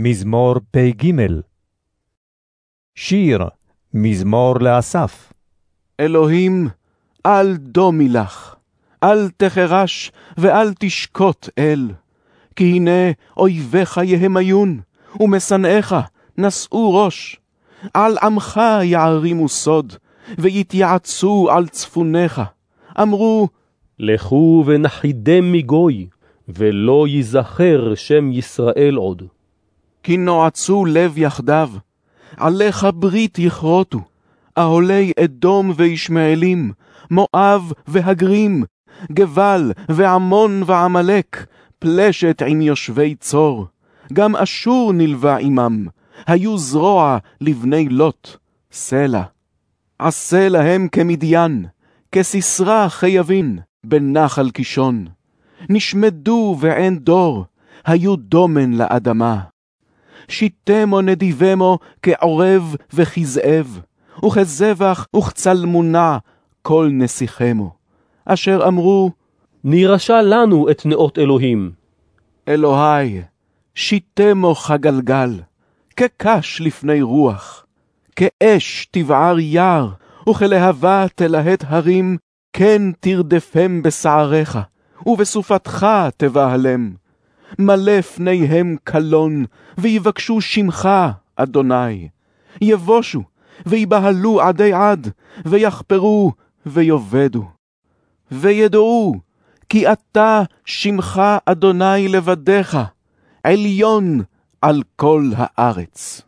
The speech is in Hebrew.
מזמור פ"ג שיר, מזמור לאסף. אלוהים, אל דומי לך, אל תחרש ואל תשקוט אל. כי הנה אויביך יהמיון, ומשנאיך נשאו ראש. על עמך יערימו סוד, ויתייעצו על צפוניך. אמרו, לכו ונחידם מגוי, ולא ייזכר שם ישראל עוד. כי נועצו לב יחדיו, עליך ברית יכרותו, אהולי אדום וישמעאלים, מואב והגרים, גבל ועמון ועמלק, פלשת עם יושבי צור. גם אשור נלווה עמם, היו זרוע לבני לוט, סלע. עשה להם כמדיין, כסיסרא חייבין, בנחל קישון. נשמדו ואין דור, היו דומן לאדמה. שיתמו נדיבמו כעורב וכזאב, וכזבח וכצלמונה כל נסיכמו. אשר אמרו, נירשע לנו את נאות אלוהים. אלוהי, שיתמו כגלגל, כקש לפני רוח, כאש תבער יער, וכלהבה תלהט הרים, כן תרדפם בשעריך, ובסופתך תבהלם. מלא פניהם קלון, ויבקשו שמך, אדוני. יבושו, ויבהלו עדי עד, ויחפרו, ויאבדו. וידעו, כי אתה שמך אדוני לבדיך, עליון על כל הארץ.